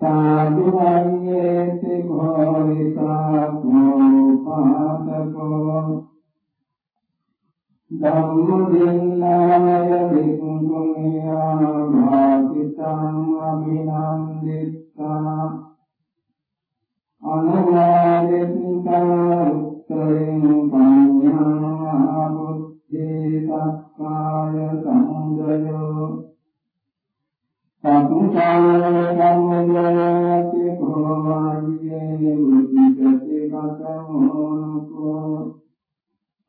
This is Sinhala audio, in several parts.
සාදුවන්නේ සිමෝ විසාකෝ පාදකෝ ධම්මදින්නාය වික්ඛුඤ්ඤාන භාසිතං අභිනන්දිත්තා අනුවාදිත්තා උත්තරෙන් පඤ්ඤා බුද්ධේ සක්කාය සංගයෝ සතුටාය සම්මයති භවමාර්ගයේ මුද්ධිතේ කතමෝ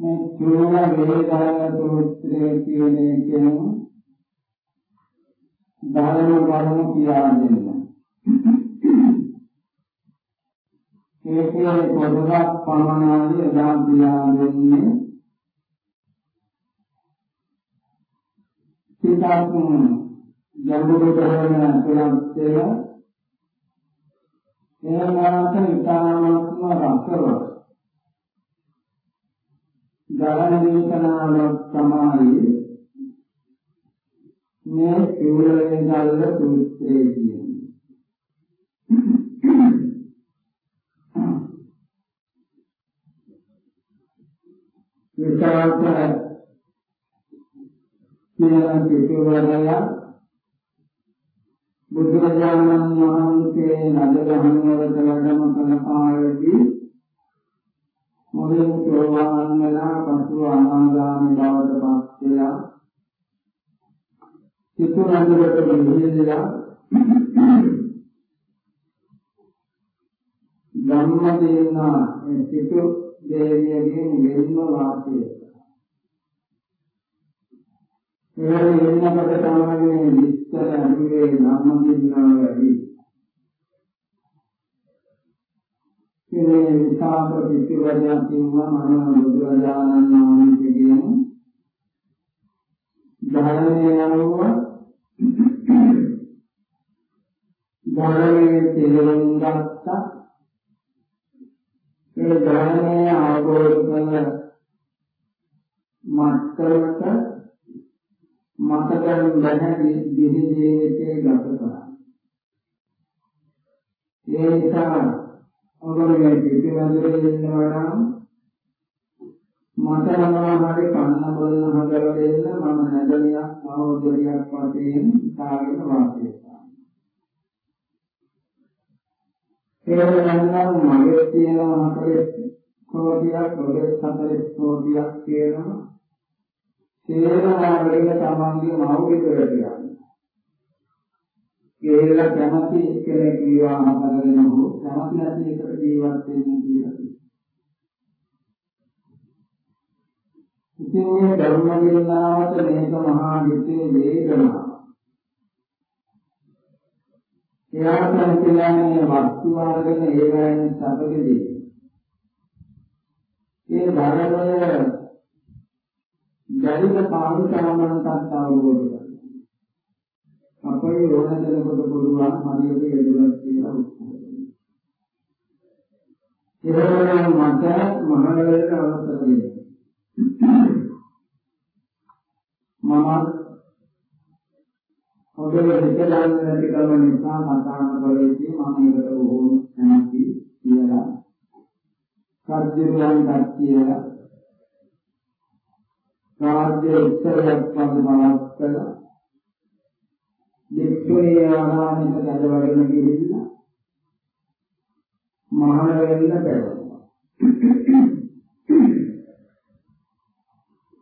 මේ චූල වේදාන සූත්‍රයේ කියන එකම ධර්ම වරුණු කියන්නේ. ඒකේ පොදුරක් පමණයි එදා කියන්නේ. සිතාතුන් යම්බුදු කරන ප්‍රයත්නය එනම් ආසන ඉතාමත්ම රසවත් ධර්ම දේශනාවක් තමයි මේ සිවුරේදල්ල සූත්‍රයේ කියන්නේ. විචාරක කියලා කිව්වරය බුදුරජාණන් වහන්සේ නදගහනවතලගම කනපාවේදී මුලින් සෝවාන් වෙලා පසු අනාගාමී බවට පත් වෙලා චතුරාර්යගත නිවිදලා ධම්මදේනා චතු දේවියගෙන් මෙන්න වාසය. ඒ වෙනකොට තමයි විස්තර අනුවේ ධම්මදේනා වැඩි පිළිවෙලේ විකාශ පිළිවෙලක් තියෙනවා මම බුදුරජාණන් වහන්සේ කියන ධර්මයේ අනුව ධර්මයේ තේරුම් ගත්තා. ඒ ධර්මයේ අවබෝධ කරන මත්තරට මතකන් බැහැ දිවි ජීවිතයේ ගත කරා. ඒ නිසා මොකද මේ පිටි මැදට දෙන්නවා නම් මට මොනවාරි කන්න බොන්න හදලා දෙන්න මම නැදලියක් මහෝදලියක් වශයෙන් සාගෙන වාසය කරනවා. ඒ වෙනනම් මගේ තියෙන හතරේ කෝටියක් ඔබේ හතරේ කෝටියක් කියනවා. සේනාවලිය තමන්ගේ මව් විතරද කියලා කැමති කියලා ජීවා හතරගෙන හෝ කැමති නැති එකට ජීවත් වෙන්න කියලා ඉතින් මේ ධර්ම වේලාවට මේක මහා දිත්තේ වේදනා. එයාට කියන්නේ වස්තු වර්ගන ඒවායින් සබකදී. මේ ධර්මය දැරිත පාවිච්චි කරන තත්තාවුවද අපේ ඕන දෙනකොට පුළුවන් හරියට එළුවක් කියලා උත්සාහ කරනවා. මට මහවැලට අවසර දෙන්න. මම හොඳට හිතලා නැති කම නිසා කතා කරේදී මම ඒකට බොහොම කැමති කියලා. සත්‍යයන්ට කියලා. රාජ්‍ය උත්සවයක් වගේ පවත්වලා දෙක්ෂුණී ආරාමයට කඩවගෙන ගිහිල්ලා මහාන වෙන්න බැලුවා.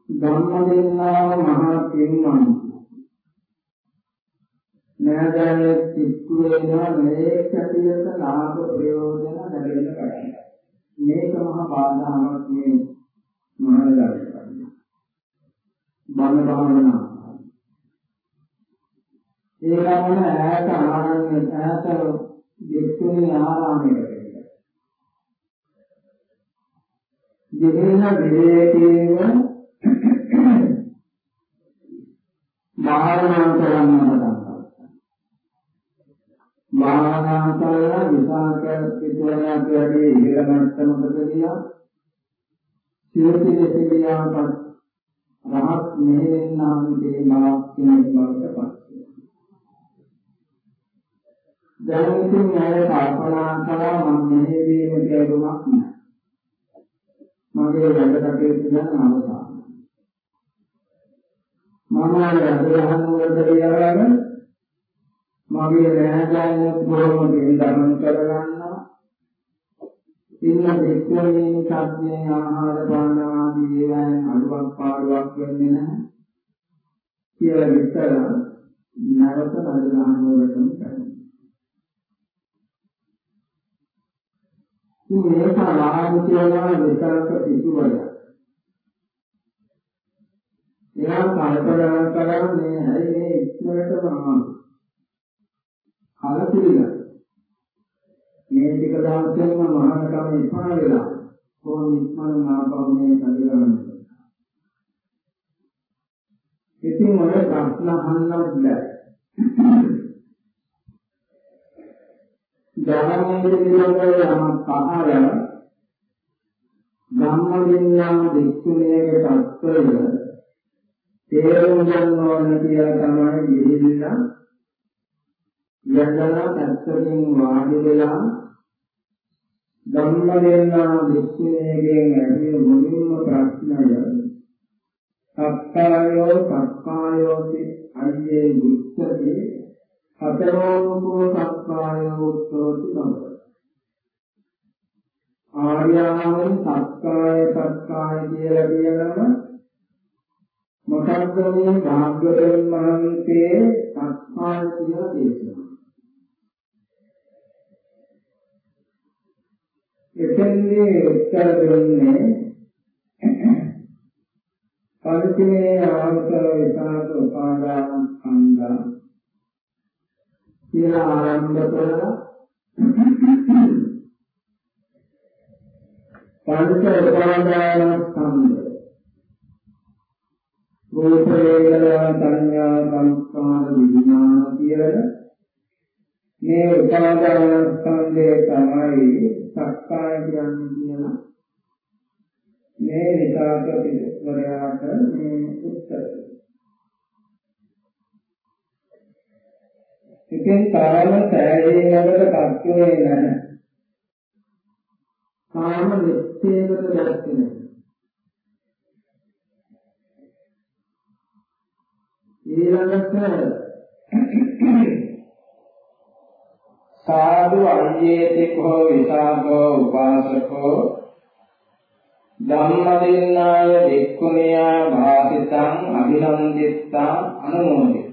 ධම්මදේනාව මහා පින්වන් නෑදෑය සිත්තු වෙනවා මේක ඇතිවෙත ලාභ ප්‍රයෝජන ලැබෙන්න පටන් මේක මහා බාධාවක් මේ මහානගරට. බණ භාවනා ඒ ගමන ඈත ආරණ්‍ය ඈත දෙක්ෂුණී ආරාමයකට දෙහෙන විවේකීව භාවනා කරන්න පටන් භාවනා කරලා විපාක පිටුවනක් වැඩි ඉහළ මට්ටමකට ගියා. සියති දෙසියාපත් රහත් මෙහෙණාන් කියනවා කෙනෙක් බවට පත් දැන් ඉතින් ඇය කල්පනා කළා මම මෙහෙවීම කියලුමක් නෑ. මගේ වැඩ කටයුතු දැන් අවසන්. මම වැඩහන් වලට ගියාම මගේ රැඳයන් බොහොම දෙන්දමන් කරගන්නවා. ඉන්න දෙක්කෝනේ සත්‍යයේ ආහාර පාන ආදී ඒවායින් අඩුවක් පාඩුවක් වෙන්නේ නැහැ. කියලා විතර නැවත රජගහන වලටම කරනවා. ඉතින් මේක ලාභ කියලා විතරක පිටුවල. එයා කල්පනා කරා මේ හැරි මේ ඉක්මනටම ආවා. කලකිරිලා. මේ ටික දවසෙම මහානකම ඉස්මා වෙලා කොහොම ඉස්මන ආපහු මේ කඩගන්න. ඉතින් ඔය ප්‍රශ්න අහන්නත් බැහැ. ධර්මයේ පිළිබඳව යමක් පහළ ධම්මවිඤ්ඤාණ දෙක්ෂණයේ තත්ත්වය තේරුම් ගන්න ඕන කියලා තමයි ගිහිල්ලා යන්නලා පැත්තකින් වාඩි වෙලා ධම්මවිඤ්ඤාණ දෙක්ෂණයෙන් ඇති මුලින්ම ප්‍රශ්නය සක්කායෝ සක්කායෝති අයියේ දුක්ඛේ හතරෝකෝ සක්කාය උත්තෝති බව. ආර්යාවන් සක්කාය සක්කාය කියලා කියනම මොකක්ද මේ භාග්‍යවතුන් වහන්සේ සක්කාය කියලා දේශනා. එතෙන්දී උත්තර දුන්නේ පරිතිමේ ආවතර විපාක උපාදාන ස්කන්ධා කියලා ආරම්භ කරලා පංච උපාදාන ස්කන්ධ රූප වේදනා සංඥා සංස්කාර විඥාන කියලා මේ උපාදාන ස්කන්ධය තමයි සක්කාය කියන්නේ කියලා. මේ විකාක පිටවරයාට මේ උත්තරය ඉතින් තාම සෑහීමකට පත්ුනේ නැහැ. තාම නිත්‍යයකට දැක්කේ නැහැ. ඊළඟට සාදු අය්‍යේතිකෝ විසාකෝ උපාසකෝ ධම්මදින්නාය වික්ඛුනියා භාසිතං අභිනන්දිත්තා අනුමෝදිත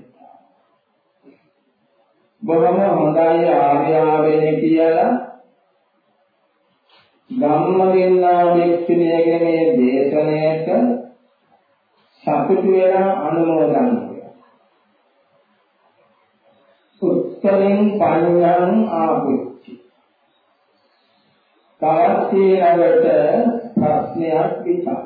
බොහොම හොඳයි ආර්යාවෙනි කියලා ධම්මදින්නා වික්ඛුනියගේ මේ දේශනයට සතුටු වෙලා අනුමෝදන් කරනවා. උත්තරින් පඤ්ඤං ආපුච්චි. තවත් ඊළඟට ප්‍රශ්නයක් විචාර.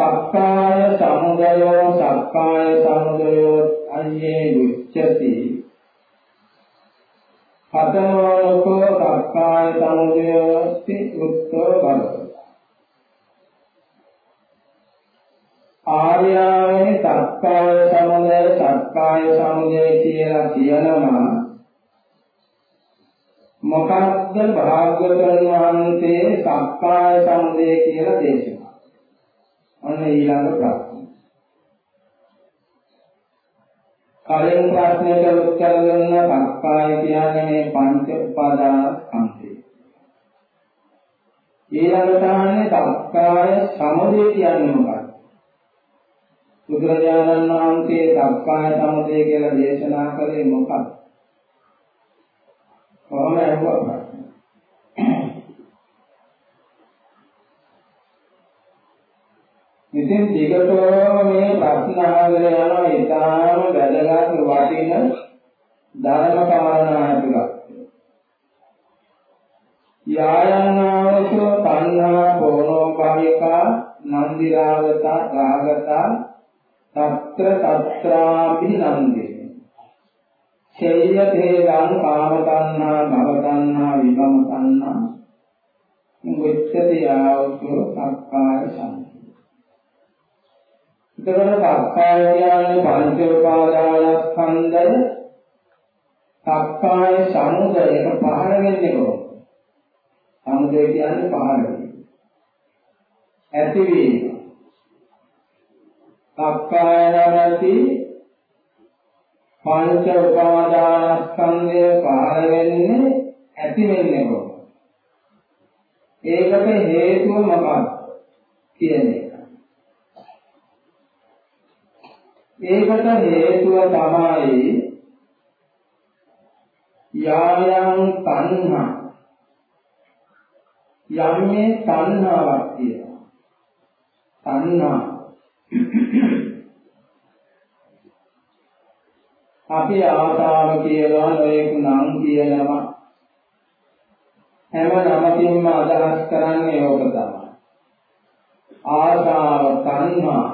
සක්කාය සමුදයෝ සක්කාය සමුදයෝ අඤ්ඤේ උච්චති හතමෝකෝ සක්කාය සමුදයෝති උත්තෝ බල ආර්යාවේ සක්කාය සමුදය සක්කාය සමුදය කියලා කියනවා මොකක්ද භාග්‍යවතුන් වහන්සේ සක්කාය සමුදය කියලා දේශනා. අන්න ඊළඟ ප්‍රශ්න. කලින් ප්‍රශ්නයට උත්තර දෙන්න සක්කාය කියන්නේ මේ පංච උපාදාන ස්කන්ධය. ඊළඟට අහන්නේ සක්කාය සමුදය කියන්නේ මොකක්ද? බුදුරජාණන් වහන්සේ සක්කාය සමුදය කියලා දේශනා කළේ මොකක්ද? කොහොම ඇහුවා ඉතින් දිගටම මේ ප්‍රශ්න අහගෙන යනවා ඊටාම වැදගත් වටින ධර්ම කාරණා ටිකක්. යායනාවසෝ තණ්හා බෝනෝ භාවිකා නන්දි රාගතා රාගතා తත්‍ර తත්‍රාපි නන්දේ. ඡේයතේගං කාම තණ්හා භව තණ්හා විභව තණ්හා මුච්ඡති ආවසෝ සක්කාය සං එතකොට සක්කාය කියන්නේ පංච උපාදානස්කන්ධය සක්කාය සමුදය එක පහළ වෙන්නේ කොහොමද? සමුදය කියන්නේ පහළ වීම. ඇතිවීම. සක්කාය නැති පංච උපාදානස්කන්ධය පහළ වෙන්නේ ඇති වෙන්නේ කොහොමද? ඒකට හේතුව මොකක්ද? කියන්නේ ඒකට හේතුව තමයි යායන් තණ්හා. යම්මේ තණ්හාවක් තියෙනවා. තණ්හා. අපි ආසාව කියලා නොයෙක් නම් කියනවා. හැම නමකින්ම අදහස් කරන්නේ ඕක තමයි. ආසාව තණ්හා.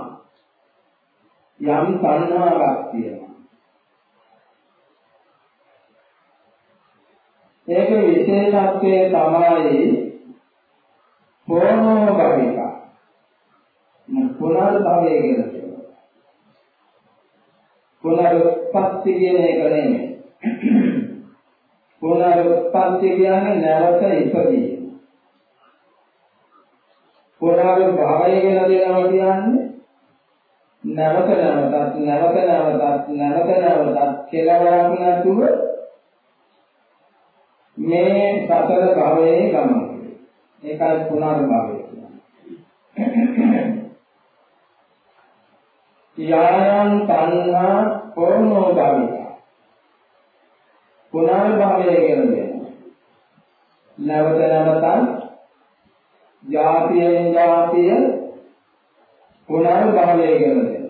යම් සංහාවක් තියෙනවා. ඒක විශේෂත්වයේ තමයි පොරණෝ භවික. පුනර්භවය කියලා කියනවා. පුනරුත්පත්ති කියන එක නෙමෙයි. පුනරුත්පත්ති කියන්නේ නැවත ඉපදීම. පුනර්භවය කියලා දෙනවා කියන්නේ නැවත නැවතත් නැවත නැවතත් නැවත නැවතත් කෙලවරක් නැතුව මේ සතර භවයේ ගමන. ඒකයි පුනර්භවය කියන්නේ. යායන් තණ්හා පොර්ණෝ භවික. පුනර්භවය කියන්නේ නැවත නැවතත් ජාතියෙන් ජාතිය පුනර්භවය කියන්නේ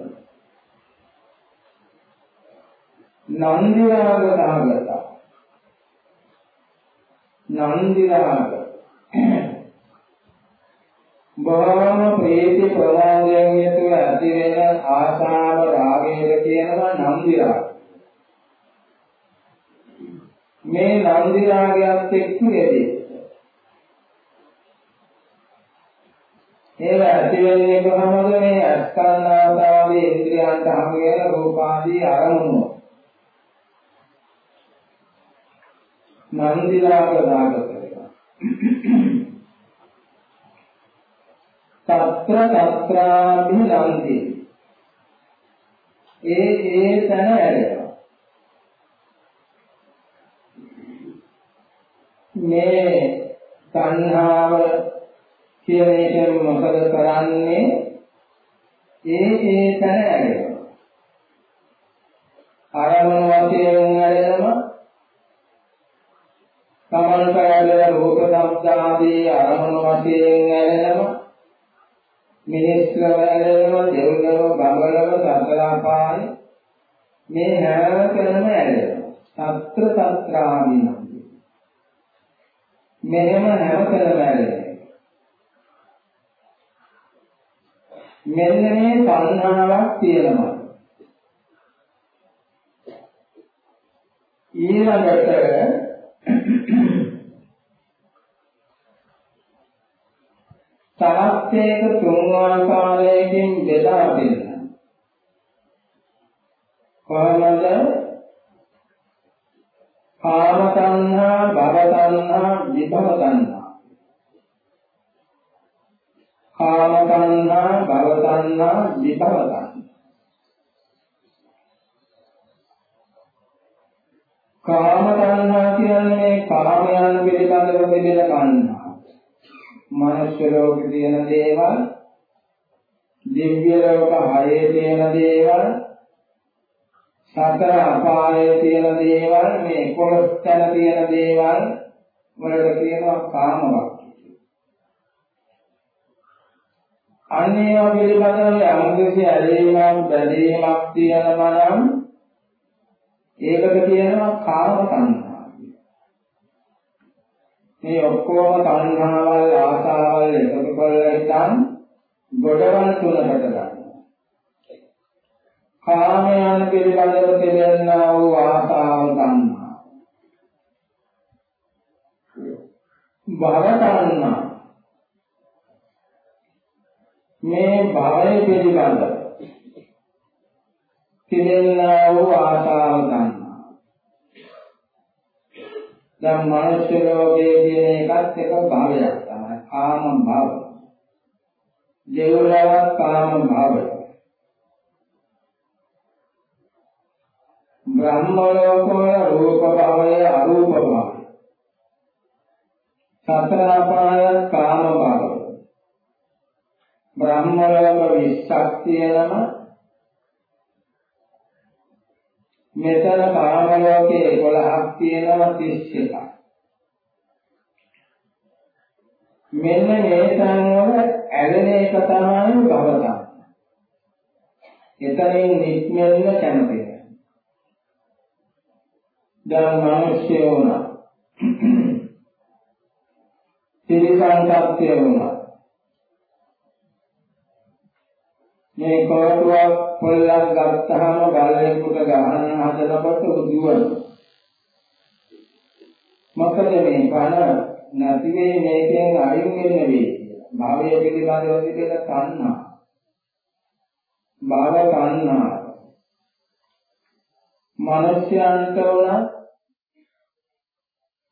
නන්දි රාග දාගත නන්දි රාග බොහෝම ප්‍රීති ප්‍රමෝදයෙන් යුතුව ඇති වෙන ආශාව රාගයද කියනවා නන්දි රාග මේ නන්දි රාගයත් එක්ක යෙදී ඒක ඇති වෙන්නේ කොහොමද? මේ අස්කන්නාතාවේ ඉන්ද්‍රියන්ට හමු වෙන රූපාදී අරමුණු. නන්දිලාක දාග කරනවා. తත්‍ර తත්‍රාභි නන්දි. ඒ ඒ තන ඇරෙනවා. මේ සංහාව කියන එකෙන් මොකද කරන්නේ? ඒ ඒ තන ඇරෙනවා. අරමුණු වශයෙන් ඇරෙනවා තමන්ට ඇලෙන රූප ශබ්ද ආදී අරමුණු වශයෙන් ඇලෙනවා මිනිස්ලව ඇලෙනවා දෙව්ලව බඹලව සතර අපාය මේ හැම කෙනම ඇලෙනවා සත්‍ර සත්‍රාදීන මෙහෙම හැම කෙනම ඇලෙනවා මෙන්න මේ සංහාවක් තියෙනවා. ඊළඟට සමස්තයක තුන් ආකාරයකින් බෙදා දෙන්න. කොහොමද? කාම තණ්හා, භව තණ්හා, විභව තණ්හා. කාම තණ්හා, භව තණ්හා, විභව තණ්හා. කාම තණ්හා කියන්නේ කාමයන් පිළිබඳව තිබෙන තණ්හා. මනුෂ්‍ය ලෝකේ තියෙන දේවල් දිව්‍ය ලෝක හයේ තියෙන දේවල් සතර අපායේ තියෙන දේවල් මේ 11 තැන තියෙන දේවල් වලට කියනවා කාමවක් අන්නේව පිළිබඳව යම්කිසි ඇලීමක් බැඳීමක් තියෙනවා නම් ඒකට කියනවා කාම තණ්හා මේ ඔක්කොම තණ්හාවල් ආසාවල් එකතු කරලා ඉතින් ගොඩවල් තුනකට ගන්නවා. කාමයන් පිළිබඳව තිබෙනා වූ ආසාව තණ්හා. භව තණ්හා. මේ භවය පිළිබඳව තිබෙනා වූ ආසාව තණ්හා. දැන් මනුෂ්‍ය ලෝකයේ කියන එකත් එක භාවයක් තමයි කාම භාව. දෙව්ලොවක් කාම භාවය. බ්‍රහ්ම ලෝකවල රූප භාවය අරූප භාවය. සතර අපාය කාම භාවය. බ්‍රහ්ම ලෝක 20ක් තියෙනවා මෙතන කාම ලෝකයේ 11ක් තියෙනවා 31ක්. මෙන්න මේ තන්වල ඇලෙන එක තමයි භවතම්. එතනින් නික්මෙන්න කැමති. දැන් මිනිස්සු වුණා. තිරිසන් සත්‍ය වුණා. මේ කොරටුවක් පොල්ලක් ගත්තාම බල්ලෙකුට ගහන්න හදනකොට උදුවන. මොකද මේ කන නැති වෙයි මේකෙන් අයින් වෙන්න වෙයි. භවය පිළිබඳව තිබෙන තණ්හා. භව තණ්හා. මනස්යන්ට උන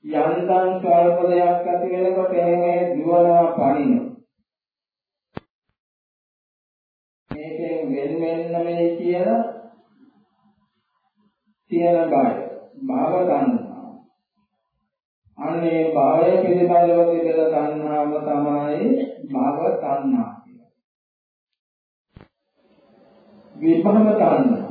යන්තම් ස්වල්ප දෙයක් ඇති වෙනකොට එන්නේ දුවනවා පණිනවා. වෙන මේ කියලා තියෙන බය භව තණ්හා අනේ භවය පිළිබඳව තිබෙන තණ්හාව තමයි භව තණ්හා විභව තණ්හා.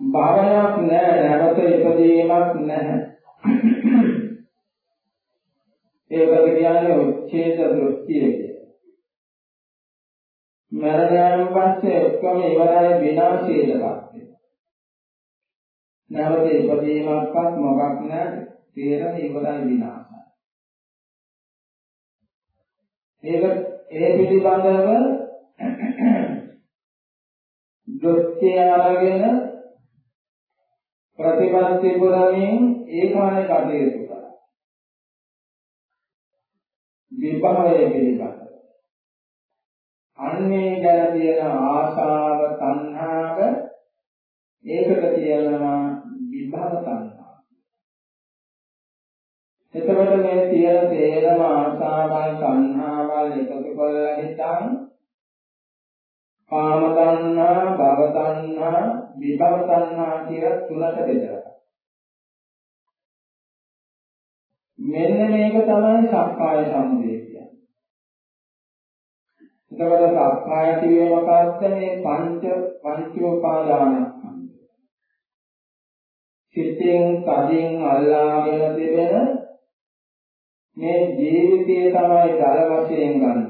භවයක් නැහැ නැවත ඉපදීමක් නැහැ ඒකට කියන්නේ උච්ඡේද දෘෂ්ටිය කියලා. මරණයන් පස්සේ ඔක්කොම ඉවරයි විනාශයටපත් වෙනවා. නැවත ඉපදීමක්වත් මොකක් නැහැ තේරෙන ඉවරයි විනාශය. ඒක ඒ පිළිබඳව දෘෂ්ටි අරගෙන ප්‍රතිපත්ති පුරමින් ඒකානේ කටයුතු කරා. විභවය පිළිබඳව අන්නේ ගැන තියෙන ආශාව තණ්හාව ඒකට කියනවා විභව තණ්හා. එතකොට මේ තියෙන තේරම ආශාවල් තණ්හාවල් එකතු කරලා හිතන් කාම තණ්හා, භව තණ්හා, විභව තණ්හා කියලා තුනට බෙදලා. මෙන්න මේක තමයි සක්කාය සම්පේ එතකොට සක්කාය කියේ මොකක්ද මේ පංච පංචෝපාදාන සිතින් කදින් අල්ලාගෙන තිබෙන මේ ජීවිතය තමයි දල වශයෙන් ගන්න.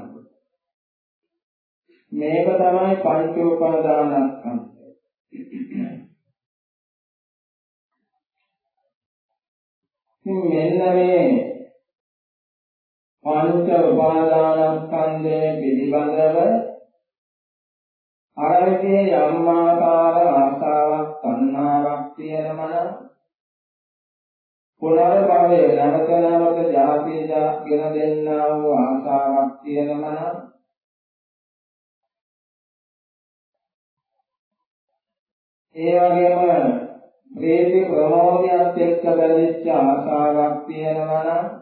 මේක තමයි පංච උපාදානස්කන්ධය. ඉතින් මෙන්න මේ පංච උපාදානස්කන්ධය පිළිබඳව අරවිතේ යම් ආකාර ආසාවක් තණ්හාවක් තියෙනමන පුනර්භවය නැවත නැවත ජාතිය ගෙන දෙන්නා වූ ආසාවක් තියෙනමන ඒ වගේම ප්‍රේති ප්‍රමෝදයත් එක්ක බැඳිච්ච ආසාවක් තියෙනවා නම්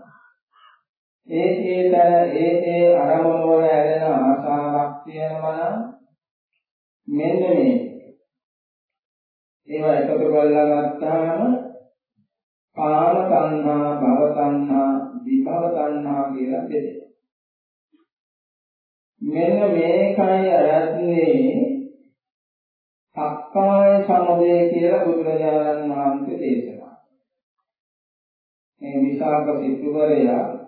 ඒ ඒතර ඒ ඒ අරමුණු වල ඇලෙන ආසාවක් තියෙනවා නම් මෙන්න මේ ඒවා එකතු කරලා ගත්තාම කාම තණ්හා භව තණ්හා විභව තණ්හා කියලා දෙදෙනවා මෙන්න මේකයි අරන්නේ සක්කාය සමුදය කියලා බුදුරජාණන් වහන්සේ දේශනා. මේ විසාක සිටුවරයා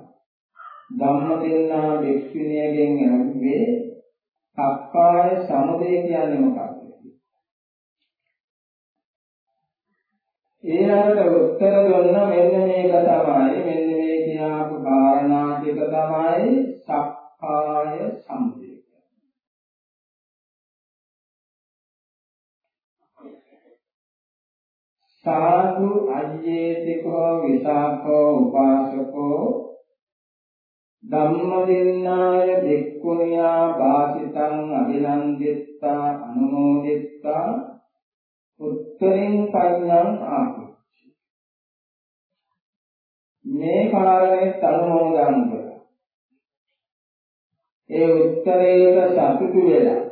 ධම්මදින්නා වික්ෂුණියගෙන් ඇහුවේ සක්කාය සමුදය කියන්නේ මොකක්ද? ඊළඟට උත්තර දුන්න මෙන්න මේක තමයි මෙන්න මේ කියාපු කාරණා ටික තමයි සක්කාය සමුදය. සාදු අජ්ජේතිකෝ විසාකෝ උපාසකෝ ධම්මදින්නාය දෙක්ඛුනියා වාසිතං අභිනන්දිත්තා අනුමෝදිත්තා උත්තරින් පඤ්ඤං ආහි මේ කාරණේ අනුමෝදන් කළා ඒ උත්තරේට සතුටු වෙලා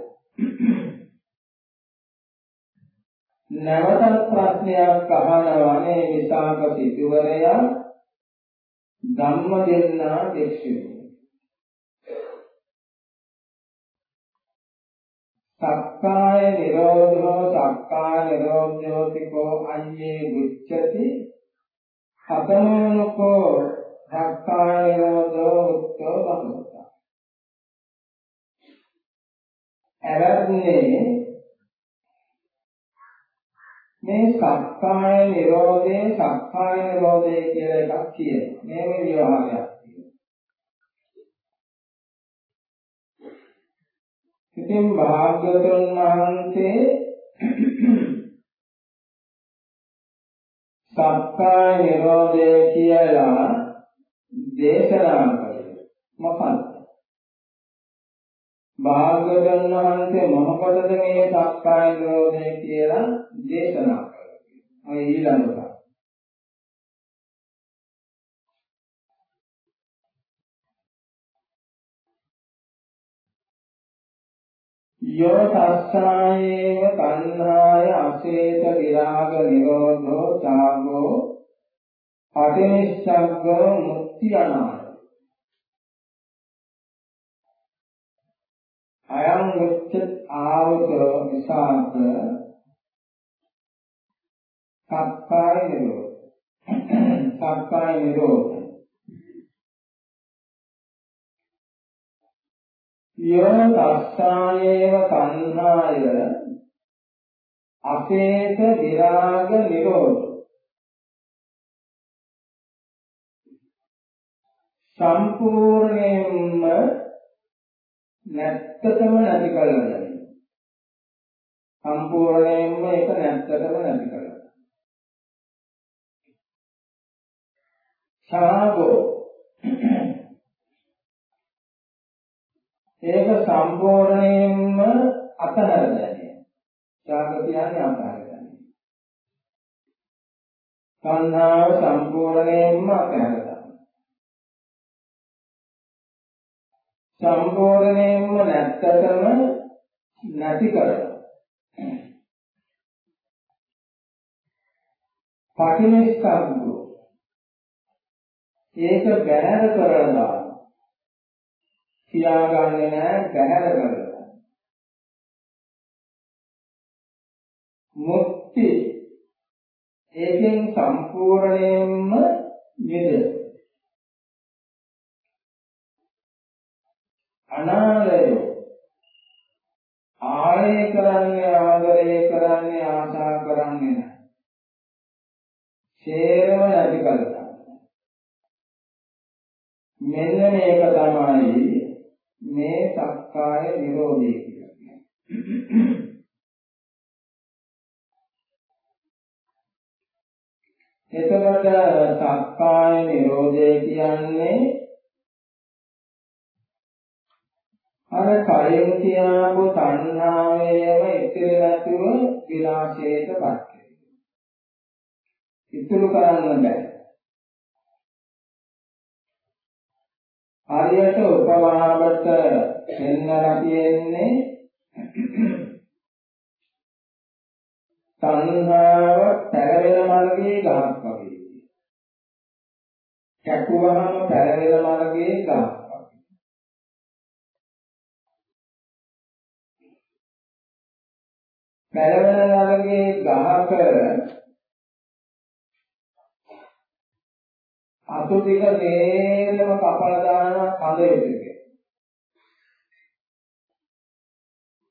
නැවතත් ප්‍රශ්නයක් අහනවානේ විසාක සිටුවරයා. ධම්ම දෙන්නා දෙක්ෂුනි. සක්කාය නිරෝධෝ සක්කාය නිරෝධෝතිකෝ අඤ්ඤේ ගුච්ඡති හතමනකෝ සක්කාය නිරෝධෝ උත්තෝ බහුතා. එරන්නේ මේ සක්කාය නිරෝධය සක්කාය නිරෝධය කියලා එකක් කියනවා. මේක විවහාරයක් තියෙනවා. ඉතින් භාග්‍යවතුන් වහන්සේ සක්කාය නිරෝධය කියලා දේශනා කළේ මොකක්ද? භාග්‍යවතුන් වහන්සේ මොහොතද මේ සක්කාය නිරෝධය කියලා දේශනා කළා. ඔය ඊළඟට. යෝ තස්සායේව තණ්හාය අශේත විරාග නිරෝධෝ ඡාගෝ පටිනිස්සග්ගෝ මුක්ති අනාය අයං උච්ච ආවත විසාක සක්කාය නිරෝධ. සක්කාය නිරෝධ. යෝ තස්සායේව තණ්හාය. අපේත විරාග නිරෝධ. සම්පූර්ණයෙන්ම නැත්තටම නැති කරලා යන්නේ. සම්පූර්ණයෙන්ම ඒක නැත්තටම නැති කරලා. ඡාගෝ ඒක සම්පූර්ණයෙන්ම අතහැර දැනේ. ඡාග කියන්නේ අතහැර දැනේ. සංහාව සම්පූර්ණයෙන්ම අතහැර සම්පූර්ණයෙන්ම නැත්තටම නැති කරනවා. පටිනිස්සග්ගෝ ඒක බැහැර කරලා කියාගන්නේ නැහැ බැහැර කරලා. මුක්ති ඒකෙන් සම්පූර්ණයෙන්ම නිද අනාලය ආලය කරන්නේ ආදරය කරන්නේ ආශා කරන්නේ නැහැ. ෂේරම නැති කරලා. මෙන්න මේක තමයි මේ සක්කාය නිරෝධය කියලා කියන්නේ. එතකොට සක්කාය නිරෝධය කියන්නේ අර කයෙන් තියාපු තණ්හාවේම ඉතිරි නැතුව විලාශයටපත් වෙනවා. ඉතුරු කරන්න බෑ. හරියට උපමාවට පෙන්වලා තියෙන්නේ තණ්හාව පැරවෙන මාර්ගයේ ගහක් වගේ. කැකුවහම පැරවෙන මාර්ගයේ ගහක් වගේ. පැරවෙන මාර්ගයේ ගහක අතු ටික තේරම කපලා දානවා කඳ එකට.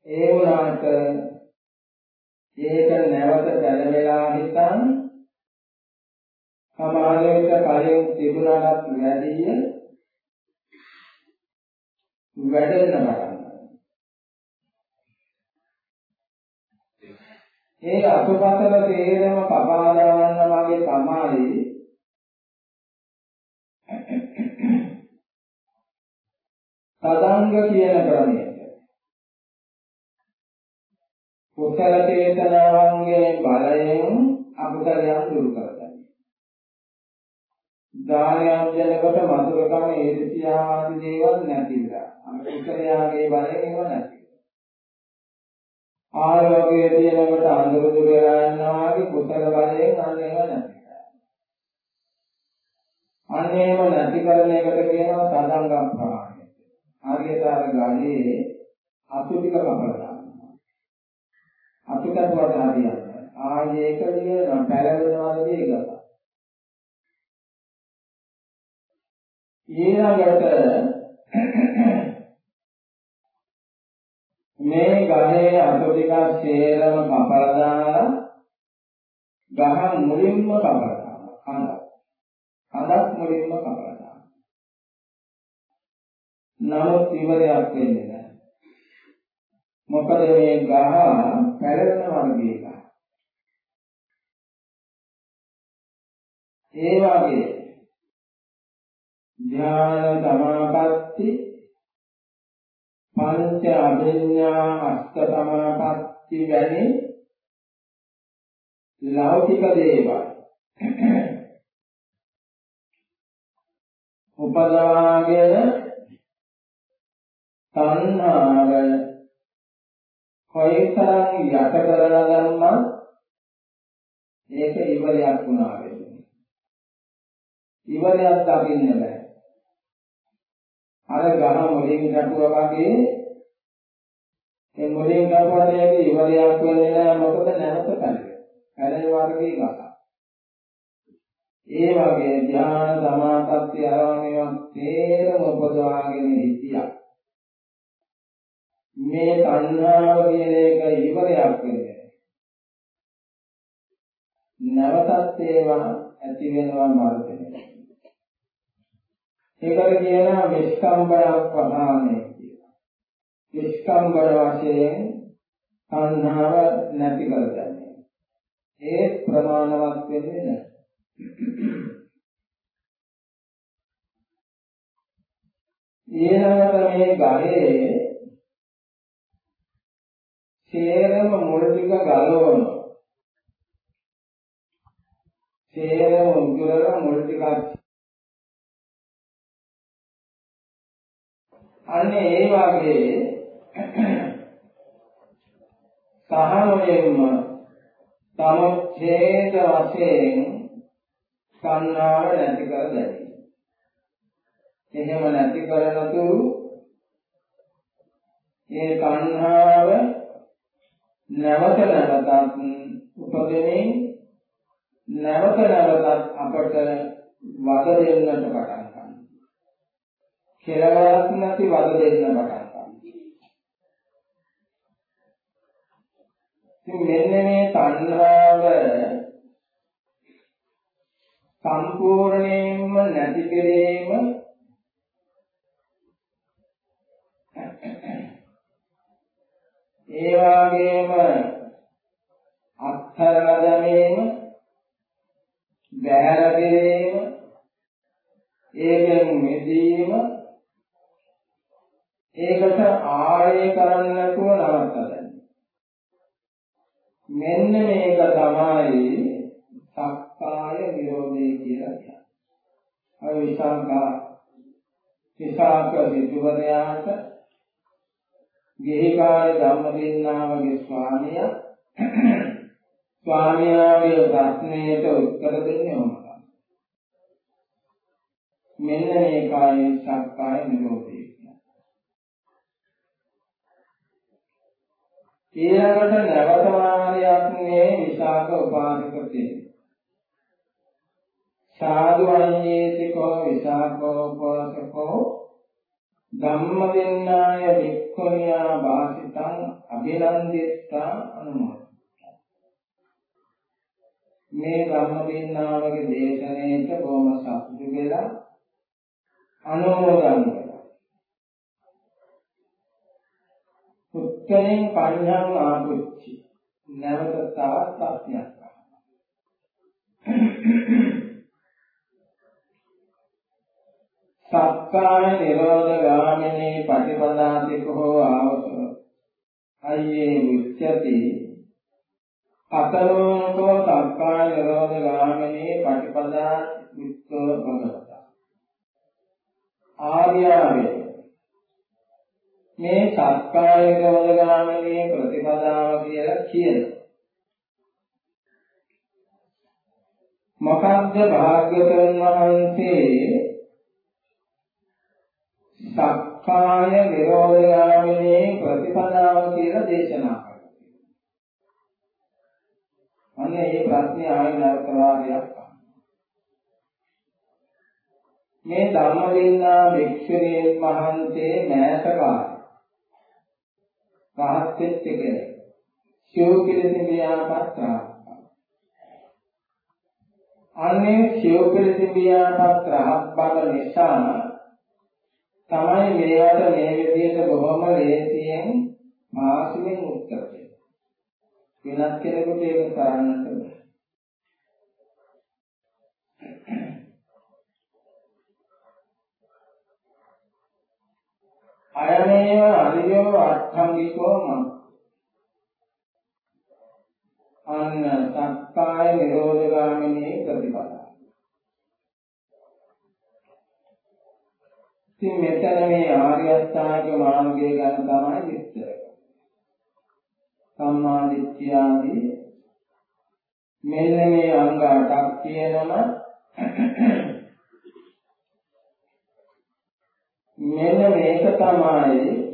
ඒ වුණාට ඒක නැවත දැලවෙලා හිටන් සමහර විට කලින් තිබුණාට වැඩිය වැඩෙන්න ඒ අතුපතල තේරම කපා දාන්න වගේ තමයි තදංග කියන ක්‍රමයට කුසල චේතනාවන්ගේ බලයෙන් අකුසලයන් දුරු කරගන්න. දානයක් දෙනකොට මధుරකම ඒසියා ආදී දේවල් නැතිලා. අකුසලයාගේ බලයෙන් ඒව නැති. ආයෝගයේ තියෙනකොට අඳුර දුර යනවා වගේ කුසල බලයෙන් අන්න ඒව නැති. අන්න ඒව නැති කරන එකට කියනවා තදංගම් ප්‍රහාණය. හරියට අර ගලේ අතු ටික කපලා දානවා. අතු කපුවට හරියන්නේ. ආයේ ඒක දින පැලවෙනවා වගේ ගත. ඊළඟට මේ ගහේ අතු ටික සේරම කපලා දාලා ගහ මුලින්ම කපලා දානවා. කඳ. කඳක් මුලින්ම කපලා නමුත් ඉවරයක් වෙන්නේ නැහැ. මොකද මේ ගහ පැලෙන වර්ගයේ ගහ. ඒ වගේ ඥාන සමාපatti පංච අභිඥා අෂ්ට සමාපatti වැනි ලෞකික දේවල් උපදවාගෙන තණ්හාව කොයිතරම් යට කරලා ගන්නා ඒක ඉවරයක් වුණා වෙන්නේ. ඉවරයක් දකින්න බෑ. අර ගහ මුලින් ගැටුවා වගේ ඒ මුලින් ගැටුවාට ඒක ඉවරයක් වෙන්නේ නෑ මොකද නැවත පැලේ. පැලේ වර්ගයේ ගහ. ඒ වගේ ධ්‍යාන සමාපatti ආරවණේවත් තේරම උපදවාගෙන හිටියා. මේ තණ්හාව කියන එක ඉවරයක් වෙන්නේ නැවතත් ඒවා ඇති වෙනවා මරණය. ඒකට කියනවා විස්කම්බයක් ප්‍රහාණය කියලා. විස්කම්බර වශයෙන් තණ්හාව නැති කරගන්නේ. ඒ ප්‍රමාණවත් වෙන්නේ නැහැ. ඊළඟට මේ ගහේ සේරම මුල ටික ගලවන. සේරම උගුරල මුල ටික අන්න ඒ වගේ සහමයෙන්ම සමුච්ඡේද වශයෙන් සංනාව නැති කර දැයි. එහෙම නැති කරනතු ඒ තණ්හාව නැවත නැවතත් උපදෙමින් නැවත නැවතත් අපට වද දෙන්නට පටන් ගන්නවා. කෙලවරක් නැති වද දෙන්න පටන් ගන්නවා. ඉතින් මෙන්න මේ තණ්හාව සම්පූර්ණයෙන්ම නැති කිරීම ඒ වගේම අත්හැරලා දැමීම බැහැර කිරීම ඒකෙන් මිදීම ඒකට ආරය කරන්න නැතුව නවත්තලා මෙන්න මේක තමයි සක්කාය නිරෝධය කියලා කියන්නේ. අර විසංකා විසාක සිටුවරයාට ගෙහිකාය ධම්මදින්නාවගේ ස්වාමියා ස්වාමියාගේ ප්‍රශ්නයට උත්තර දෙන්නේ මොනවද? මෙන්න මේකයි සක්කාය නිරෝධය කියන්නේ. ඊළඟට නැවත වාරයක් මේ විසාක උපාසක තියෙනවා. සාදු අඤ්ඤේතිකෝ විසාකෝ උපාසකෝ ධම්මදින්නාය වික්ඛුනියා වාසිතං අභිනන්දිත්තා අනුමෝදිතා මේ ධම්මදින්නාවගේ දේශනේට බොහොම සතුටු වෙලා අනුමෝදන් කළා උත්තරින් පඤ්ඤං ආපුච්චි නැවත තවත් ප්‍රශ්නයක් සක්කාය නිරෝධ ගාමිනී පටිපදාතිකෝ ආවස අයියේ උච්චති අතරෝකෝ සක්කාය නිරෝධ ගාමිනී පටිපදා විත්තෝ භගවතා. ආර්යාවේ මේ සක්කාය නිරෝධ ගාමිනී ප්‍රතිපදාව කියලා කියනවා මොකද්ද භාග්‍යවතුන් වහන්සේ සක්කාය නිරෝධ යාමිනේ ප්‍රතිපදාව කියලා දේශනා කරනවා. අනේ මේ ප්‍රශ්නේ ආයෙ නැවත වාරයක් මේ ධම්මදින්නා භික්ෂුණීන් වහන්සේ මෑතකාර රහත් වෙච්ච කෙනෙක්. ශිවපිරිසි ව්‍යාපත්‍රා. අනේ ශිවපිරිසි ව්‍යාපත් රහත් බව නිසා තමයි මේවට මේ විදිහට බොහොම ලේසියෙන් මාසුවෙන් උත්තර දෙන්නේ. වෙනත් කෙනෙකුට ඒක කරන්නට බෑ. අයමේව අරියෝ අට්ඨංගිකෝ මං අන්න සක්කාය නිරෝධගාමිනී ප්‍රතිපදා. ඉතින් මෙතන මේ ආර්ය අෂ්ටාංග මාර්ගය ගැන තමයි විස්තර. කරන්නේ. සම්මා දිට්ඨිය ආදී මෙන්න මේ අංග 8ක් තියෙනම මෙන්න මේක තමයි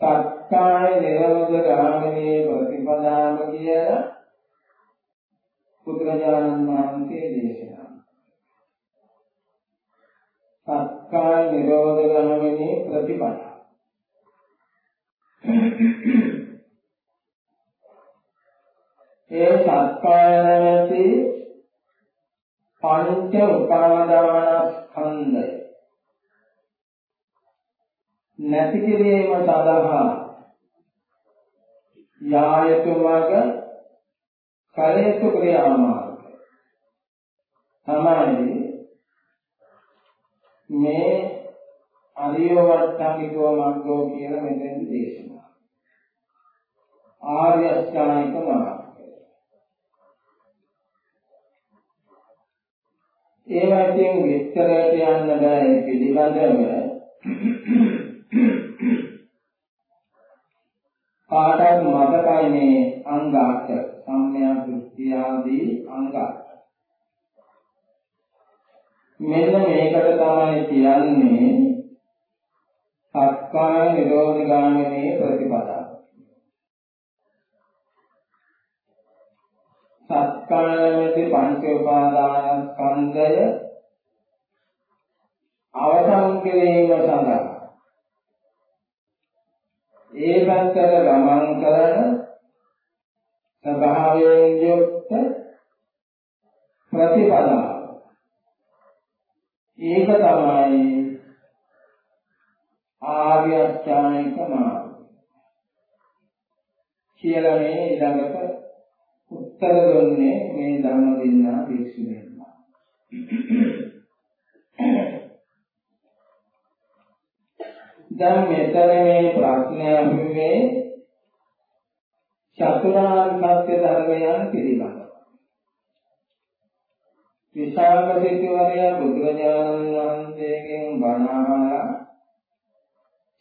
සත්කාය නිරෝධ ගාමිනී ප්‍රතිපදාව කියලා බුදුරජාණන් වහන්සේ දේශනා සක්කාය නිරෝධ ගමනේ ප්‍රතිපද. ඒ සක්කාය නැති පංච උපාදානස්කන්ධය නැති කිරීම සඳහා යායතු මග කලේතු ක්‍රියාමාර්ග තමයි මේ අරිය වට්ටමිකෝ මග්ගෝ කියලා මෙතෙන්දි දේශනා. ආර්ය අෂ්ටාංගික මාර්ගය. ඒවටින් විස්තරයට යන්න බෑ පිළිබඳව පාඩම් මතකයි මේ අංග 8 සම්මිය දෘෂ්ටි ආදී අංග 8 මෙන්න මේකට තමයි කියන්නේ සක්කාය නිරෝධ ගාමිනී ප්‍රතිපදාව. සත්කාරමෙති පංච උපාදානස්කන්ධය අවසන් කිරීම සඳහා ඒ පැත්තට ගමන් කරන ස්වභාවයෙන් යුක්ත ප්‍රතිපදාව ඒක තමයි ආර්ය අෂ්ටාංගික මාර්ගය කියලා මේ ඊළඟට උත්තර දුන්නේ මේ ධර්ම දෙන්නා භික්ෂුණීන්ලා. දැන් මෙතන මේ ප්‍රශ්නය අහුවේ චතුරාර්ය සත්‍ය ධර්මයන් පිළිබඳව. විශාල සිටුවරයා බුදුරජාණන් වහන්සේගෙන් බණ අහලා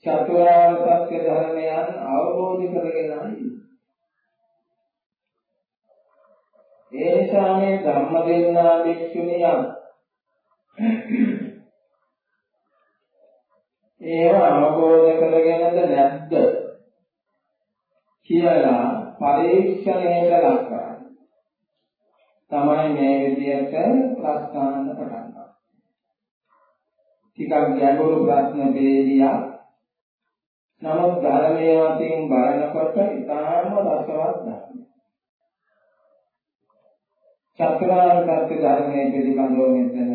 චතුරාර්ය සත්‍ය ධර්මයන් අවබෝධ කරගෙනයි ඒ නිසා මේ ධම්ම දෙන්නා භික්ෂුණියන් ඒව අවබෝධ කරගෙනද නැද්ද කියලා පරීක්ෂණයට ලක් කරන්නේ. තමයි මේ විදිහට ප්‍රශ්නාන්න පටන් ගන්නවා. ටිකක් ගැඹුරු ප්‍රශ්න දෙවියක්. නමුත් ධර්මයේ වශයෙන් බලනකොට ඉතාම රසවත් ධර්මයක්. චතුරාර්ය සත්‍ය ධර්මයේ පිළිබඳව මෙතන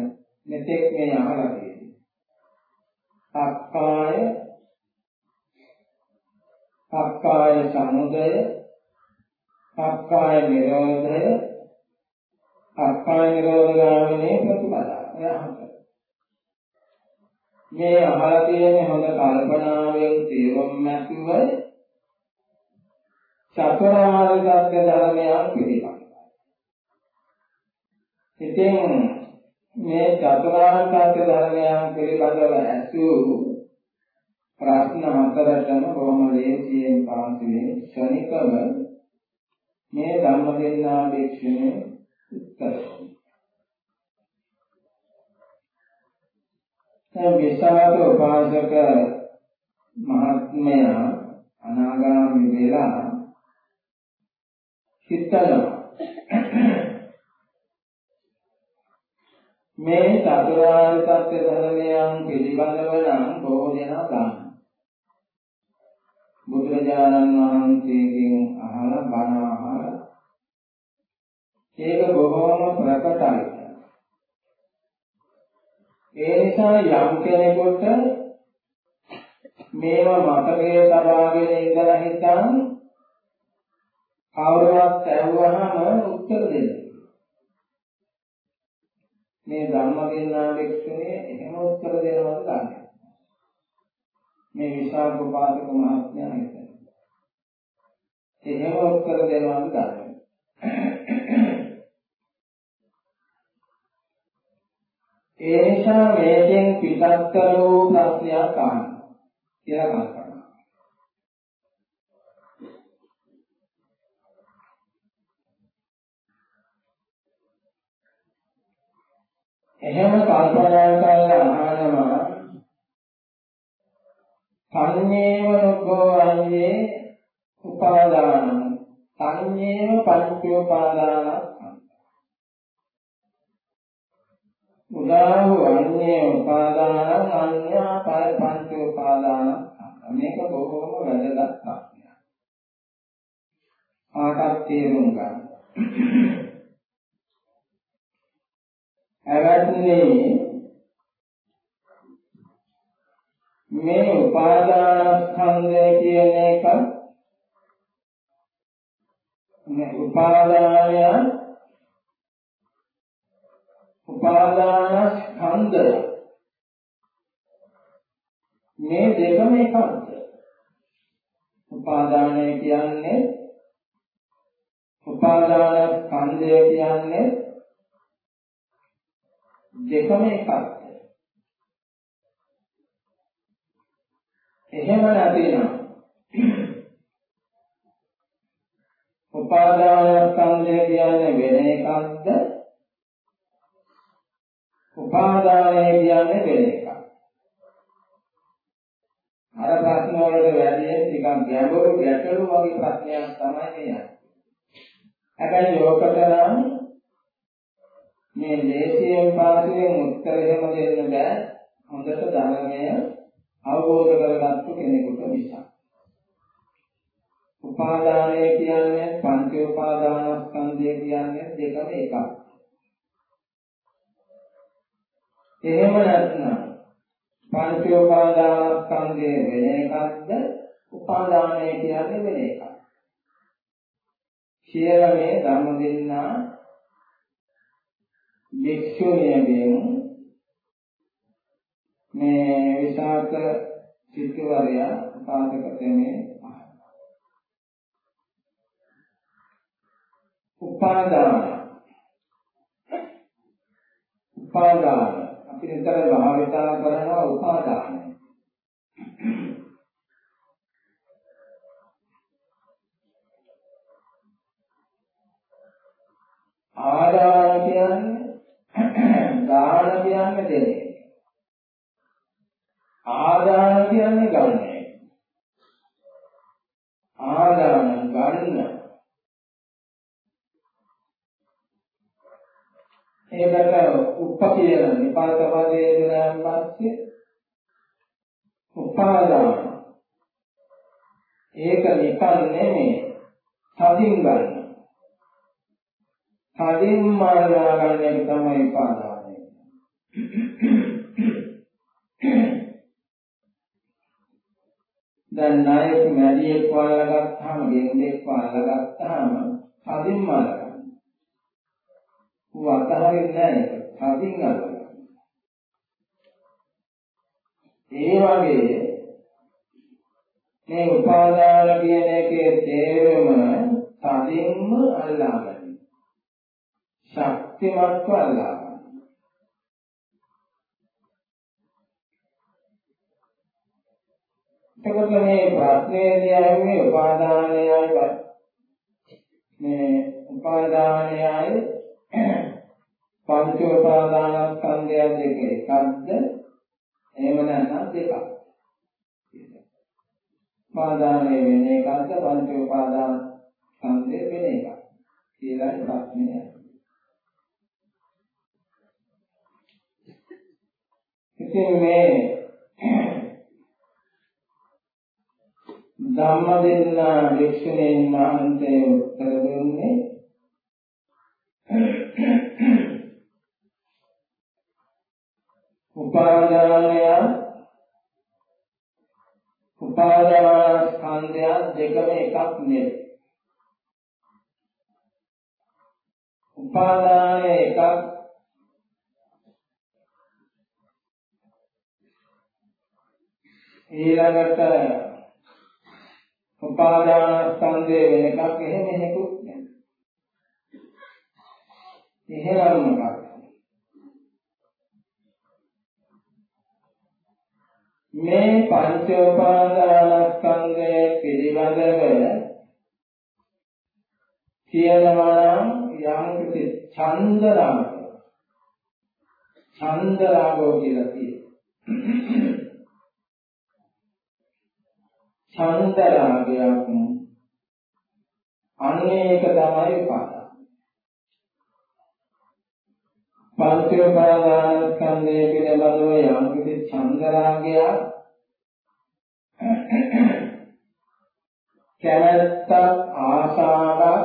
මෙතෙක් මේ අහලා තියෙන්නේ. සක්කාය සක්කාය සමුදය සක්කාය නිරෝධය සක්කාය නිරෝධ ගාමිනී ප්‍රතිපදාව. මේ අහලා තියෙන හොඳ කල්පනාවෙන් තේරුම් නැතිව චතුරාර්ය සත්‍ය ධර්මයන් පිළිබඳව ඉතින් මේ චතුරාර්ය සත්‍ය ධර්මයන් පිළිබඳව ඇසූ ප්‍රශ්න හතරටම බොහොම ලේසියෙන් පාන්තිලේ ශනිකව මේ ධර්ම දෙන්නා දේශනේ උත්තර. දැන් විසාරද උපාසක මහත්මයා අනාගාමී වෙලා හිතනවා මේ චතුරාර්ය සත්‍ය ධර්මයන් පිළිබඳව නම් බොහෝ දෙනා දන්නවා. බුදුරජාණන් වහන්සේගෙන් අහලා බණ අහලා ඒක බොහෝම ප්‍රකටයි. ඒ නිසා යම් කෙනෙකුට මේවා මතකයේ තබාගෙන ඉඳලා හිතන් කවුරුවත් ඇහුවහම උත්තර දෙන්න. මේ ධර්ම දෙන්නා ලෙක්ෂණය එහෙම උත්තර දෙනවද දන්නේ මේ විශාල උපාසක මහත්මයා හිතන එහෙම උත්තර දෙනවද දන්නේ ඒ නිසා මේකෙන් පිටත්තර වූ ප්‍රශ්නයක් අහනවා කියලා කල්පනා එහෙම කල්පනා කරලා අහනවා. සංඤේව නුග්ගෝ අන්නේ උපාදාන සංඤේව පංච උපාදාන උදාහු අන්නේ උපාදාන අන්‍යා පර පංච උපාදාන මේක බොහෝම වැදගත් ප්‍රශ්නයක්. ආකාර තේරුම් ගන්න. ඇවැත්නේ මේ උපාදානස්කන්ධය කියන එක මේ උපාදානය උපාදානස්කන්ධය මේ දෙකම එකක්ද උපාදානය කියන්නේ උපාදානස්කන්ධය කියන්නේ දෙකම එකක්ද? එහෙම නැතිනම් උපාදාන ස්කන්ධය කියන්නේ වෙන එකක්ද? උපාදානය කියන්නේ වෙන එකක්. අර ප්‍රශ්න වලට වැඩි ටිකක් ගැඹුරු ගැටලු වගේ ප්‍රශ්නයක් තමයි මේ හැබැයි යෝකට නම් මේ දේශයෙන් පාසයෙන් උත්තර එහෙම දෙන්න බෑ. හොඳට ධර්මය අවබෝධ කරගත්තු කෙනෙකුට නිසා. උපාදානය කියන්නේ පංච උපාදානස්කන්ධය කියන්නේ දෙකම එකක්. එහෙම නැත්නම් පංච උපාදානස්කන්ධය වෙන එකක්ද උපාදානය කියන්නේ වෙන එකක්. කියලා මේ ධර්ම දෙන්නා භික්ෂුණියගෙන් මේ විසාක සිටුවරයා උපාසක තෙමේ උපාදාන උපාදාන අපි නිතර භාවිතා කරනවා උපාදාන ආදාන කියන්නේ දාන කියන්නේ දෙන්නේ. ආදාන කියන්නේ ගන්නේ. ආදාන ගන්න. ඒකට උප්ප කියන නිපාත පදයේ දෙනාන් පස්සේ උපාදාන. ඒක නිකන් නෙමෙයි. තදින් ගන්න. කලින් මාර්ගා ගන්න එක තමයි පාදානය. දැන් නායක මැදියෙක් වල්ලා ගත්තාම ගෙන්දෙක් වල්ලා ගත්තාම කලින් මාර්ගා. ඌ අතහරින්නේ නැහැ ඒක. කලින් අල්ලගන්න. ඒ වගේ මේ උපාදාන කියන එකේ තේරුම කලින්ම අල්ලා ගන්න. ශක්තිමත්ව අල්ලා ගන්න. එතකොට මේ ප්‍රශ්නේදී ආවේ උපාදානයයි මේ උපාදානයයි පංච උපාදානස්කන්ධය දෙක එකක්ද? එහෙම නැත්නම් දෙකක්. උපාදානය වෙන එකක්ද? පංච උපාදාන ස්කන්ධය වෙන එකක්. කියලා ප්‍රශ්නය ඉතින් මේ ධම්මදෙන්න වික්ෂණයෙන් මහන්සේ උත්තර දෙන්නේ උපාදානය උපාදාන ස්කන්ධය දෙකම එකක් නෙවෙයි උපාදානය එකක් ඊළඟට උපාදාන ස්කන්ධය වෙන එකක් එහෙම එහෙකුත් නැහැ. එහෙනම් මොකක්ද? මේ පංච උපාදාන ස්කන්ධය පිළිබඳව කියනවා නම් යම් කිසි ඡන්දරාග ඡන්දරාගෝ කියලා කියනවා. ඡන්ද රාගයක් අනේක තමයි උපාදාන. පංච උපාදාන ස්කන්ධයේ පිළිබඳව යම් කිසි ඡන්ද රාගයක් කැමැත්ත ආශාවක්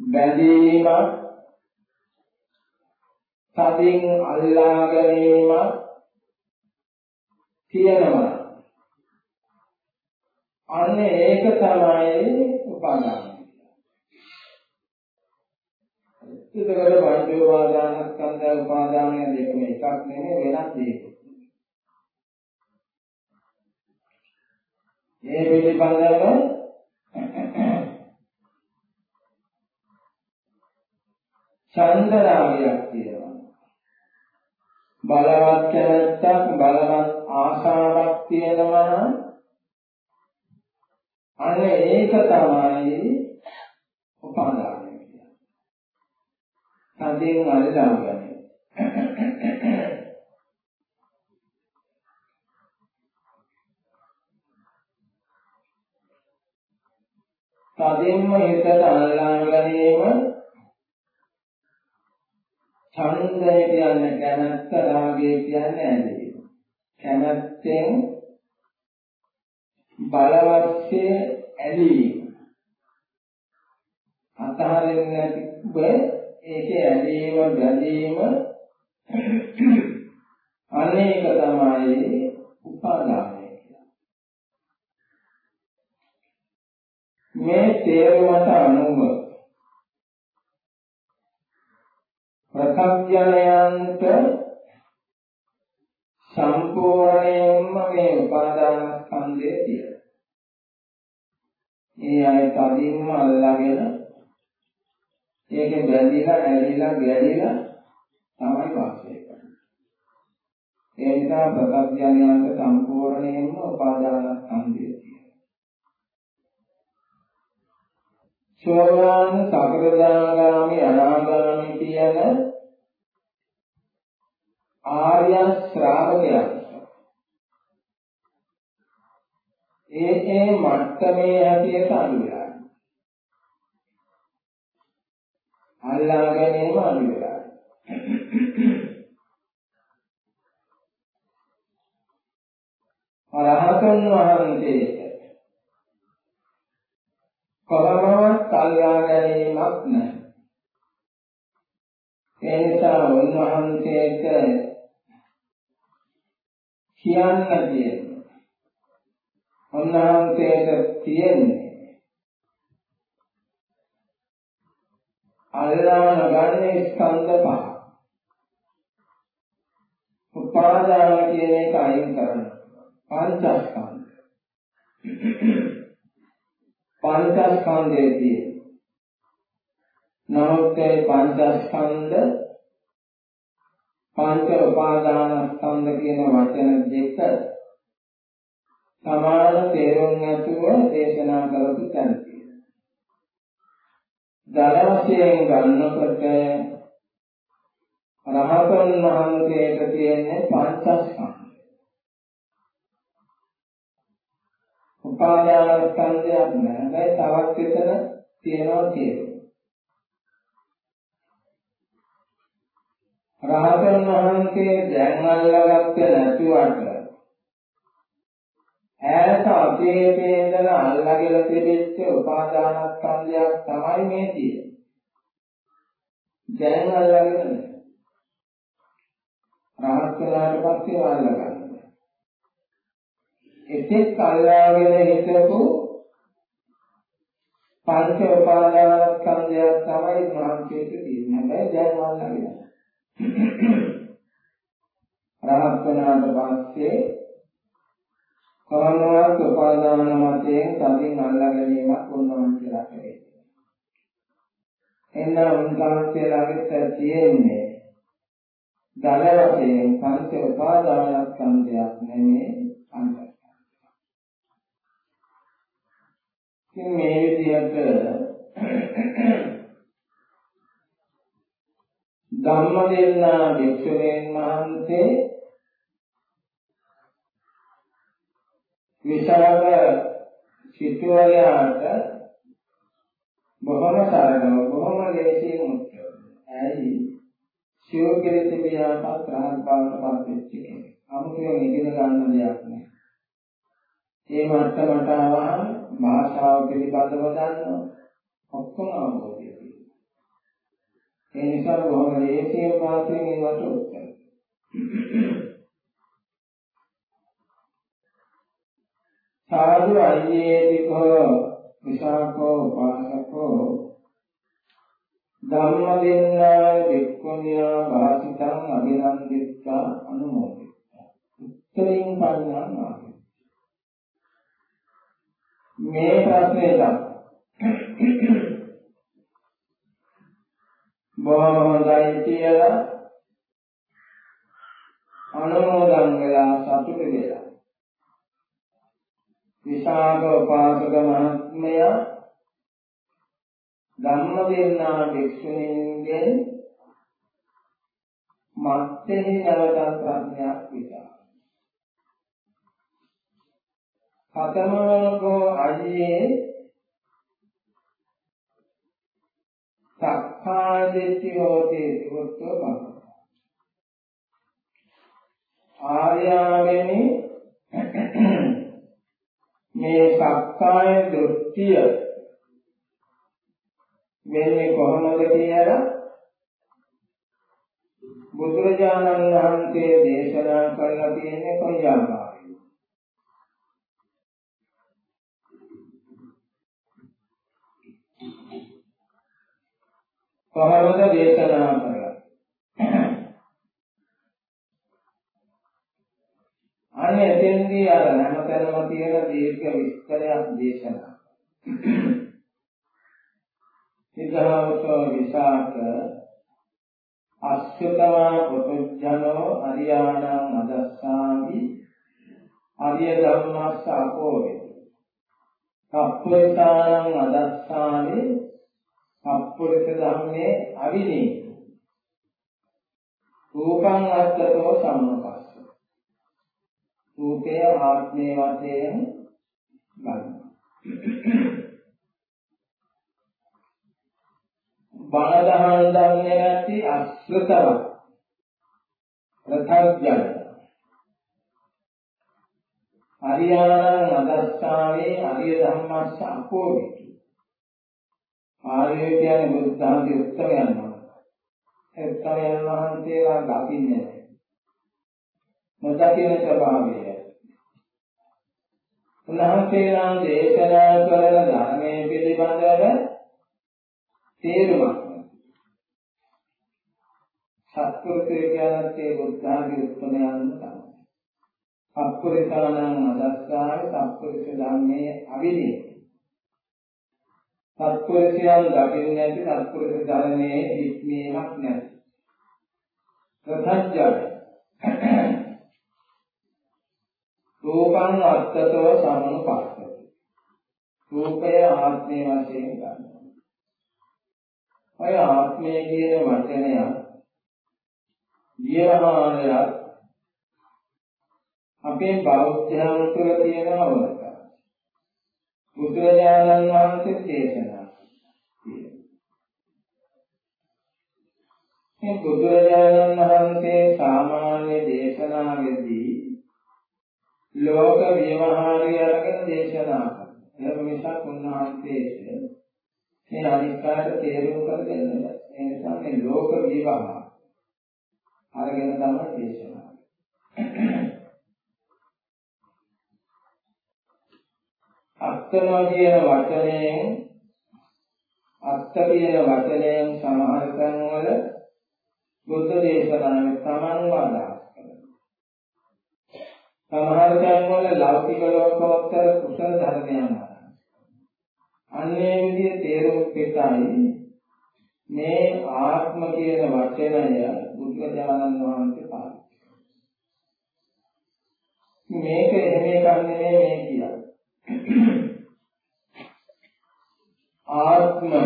බැඳීමක් සදින් අල්ලා ගැනීමක් තියෙනවා අන්න ඒක තමයි උපාදාන. ඒකවල පංච උපාදානස්කන්ධ උපාදානය දෙකම එකක් නෙමෙයි වෙනස් දෙයක්. මේ පිළිබඳව චන්දරාගයක් තියෙනවා. බලවත් කැමැත්තක් බලවත් ආශාවක් තියෙනවා නම් අන්න ඒක තමයි උපාදානය කියන්නේ. සඳෙන් අල්ලාගන්නේ. තදින්ම හිතට අල්ලා ගැනීම ඡන්දය කියන්නේ කැමැත්ත රාගය කියන්නේ ඇලීම. කැමැත්තෙන් බලවත්සේ ඇලීම. අතහරින්න නැතිව ඒකේ ඇලීම බැඳීම අනේක තමයි උපාදානය කියන්නේ. මේ තේරුමට අනුව ප්‍රත්‍යඥයන්ට සම්පූර්ණයෙන්ම මේ උපාදාන ස්කන්ධය තියෙනවා. මේ අය තදින්ම අල්ලාගෙන ඒකේ බැඳිලා ඇලිලා ගැලිලා තමයි වාසය කරන්නේ. ඒ නිසා ප්‍රත්‍යඥයන්ට සම්පූර්ණයෙන්ම උපාදාන ස්කන්ධය තියෙනවා. සෝවාන් සකරදාගාමි අනාගාමි කියන ආර්ය ශ්‍රාවකයන් ඒ ඒ මට්ටමේ හැටියට අනුගලා අල්ලා ගැනීම අනුගලා රහතන් වහන්සේට කොහොමවත් අල්ලා ගැනීමක් නැහැ ඒ නිසා උන්වහන්සේට කියන්න තියෙන්නේ. උන්වහන්සේට තියෙන්නේ අල්ලාන ගන්නේ ස්කන්ධ පහ. උපාදාන කියන එක අයින් කරනවා. පංචස්කන්ධ. පංචස්කන්ධයේදී නමුත් ඒ පංචස්කන්ධ පංච උපාදානස්කන්ධ කියන වචන දෙක සමාන තේරුම් නැතුව දේශනා කරපු තැන දරවසයෙන් ගන්නකොට රහතන් වහන්සේට තියෙන්නේ පංචස්කන්ධ. උපාදානස්කන්ධයක් නැහැ. තවත් විතර තියෙනවා කියන්නේ. රහතන් වහන්සේ දැන් අල්ලගත්තේ නැතුවට ඈත අතීතයේ ඉඳලා අල්ලගෙන තිබෙච්ච උපාදානස්කන්ධයක් තමයි මේ තියෙන්නේ. දැන් අල්ලගෙන රහත් වෙනාට පස්සේ අල්ලගන්න. එතෙක් අල්ලාගෙන හිටපු පංච උපාදානස්කන්ධයක් තමයි මහන්සියට තියෙන්නේ. හැබැයි දැන් අල්ලගෙන රහත් වුණාට පස්සේ කොරණවත් උපාදාන මතයෙන් තදින් අල්ලා ගැනීමක් උන්වහන්සේලා කරේ. එන්න උන්වහන්සේලාගේ තියෙන්නේ දල වශයෙන් පංච උපාදානස්කන්ධයක් නෙමෙයි අන්තර්ගත. ඉතින් මේ විදිහට ධම්මදෙන්නා භික්ෂුණීන් වහන්සේ විශාල සිටුවලයාට බොහොම සරලව බොහොම ලේසියෙන් උත්තර. ඇයි? ශිවකෙලෙත පියාපත් රහත් බවට පත් වෙච්ච කෙනෙක්. අමුතුවෙන් ඉගෙන ගන්න දෙයක් නෑ. ඒ මට්ටමට ආවම භාෂාව පිළිබඳව දන්නවා. ඔක්කොම අවබෝධය ඒ නිසා බොහොම ලේසියෙන් වාසියෙන් ඒවට උත්තර. සාදු අයියේතිකෝ විසාකෝ උපාසකෝ ධම්ම දෙන්නා වික්ඛුණියා වාසිතං අභිනන්දිත්තා අනුමෝදිතා. උත්තරින් පඤ්ඤානා. මේ ප්‍රශ්නේ බොහොම හොඳයි කියලා අනුමෝදන් වෙලා සතුටු වෙලා විසාක උපාසක මහත්මය ධම්ම දෙන්නා වික්ෂුණීන්ගෙන් මත්ෙහි නැවතත් ප්‍රඥාවක් විසා කතමනකෝ අජියේ සක්කාය දිට්ඨි හෝති විවුර්තෝ බව. ආර්යාවෙනි මේ සක්කාය දෘෂ්ටිය වෙන්නේ කොහොමද කියලා බුදුරජාණන් වහන්සේ දේශනා කරලා තියෙන්නේ කොයි ආකාරයෙන්ද? කොහොමද දේශනා කරලා? අනේ එතෙන්දී අර හැමතැනම තියෙන දීර්ඝ විස්තරයක් දේශනා. සිද්ධාවතෝ විසාක අස්සතවා පුතුජනෝ අරියාණං අදස්සාමි අරිය ධම්මස්ස අපෝවේ සප්පුරිසාණං අදස්සාමි සප්පුරිස ධම්මේ අවිනී රූපං අත්තතෝ සම්මපස්ස. රූපය ආත්මේ වශයෙන් ගන්නවා බණ දහන් දන්නේ නැති අශ්‍රතව ප්‍රථර්ජන හරියාණං අදස්සාවේ අරිය ධම්මස්ස අපෝවිතු. ආර්ය කියන්නේ බුද්ධ ධර්මයේ උත්තරයන් වහන්සේ උත්තරයන් වහන්සේලා දකින්නේ නැහැ. නොදකින ස්වභාවය. උන්වහන්සේලා දේශනා කරන ධර්මයේ පිළිබඳව තේරුමක් සත්පුරුෂය කියන්නේ බුද්ධාගේ උත්තරයන් තමයි. සත්පුරුෂාණං අදස්සාය සත්පුරුෂ ධම්මේ අවිනේ. සත්පුරුෂයන් දකින්නේ නැති සත්පුරුෂ ධර්මයේ හික්මීමක් නැති. ප්‍රත්‍යජය රූපං අත්තතව සමනුපස්සති. රූපය ආත්මය වශයෙන් ගන්නවා. ඔය ආත්මය කියන වචනය විවහාරයක් අපේ බෞද්ධයන් තුළ තියෙන අවස්ථාවක්. බුදුරජාණන් වහන්සේ දේශනා මේ බුදුරජාණන් වහන්සේ සාමාන්‍ය දේශනාවේදී ලෝක විවහාරය අරගෙන දේශනා කරනවා. ඒ නිසා උන්වහන්සේ මේ අනිත්‍යයට තේරුම් කරගන්න බෑ. ඒ නිසා මේ ලෝක විවාහ අරගෙන තමයි දේශනා. අත්තනවා කියන වචනයෙන් අත්ත කියන වචනයෙන් සමහර තැන්වල බුද්ධ දේශනාවේ සමන්ව අදහස් කරනවා. සමහර තැන්වල ලෞකික ලෝකෝත්තර කුසල ධර්මයන් අන්නේ විදිහේ තේරුම් පිටයි. මේ ආත්ම කියන වචනය බුදුරජාණන් වහන්සේ පාවිච්චි මේක එහෙම එකක් නෙමෙයි මේ කියන්නේ ආත්මය.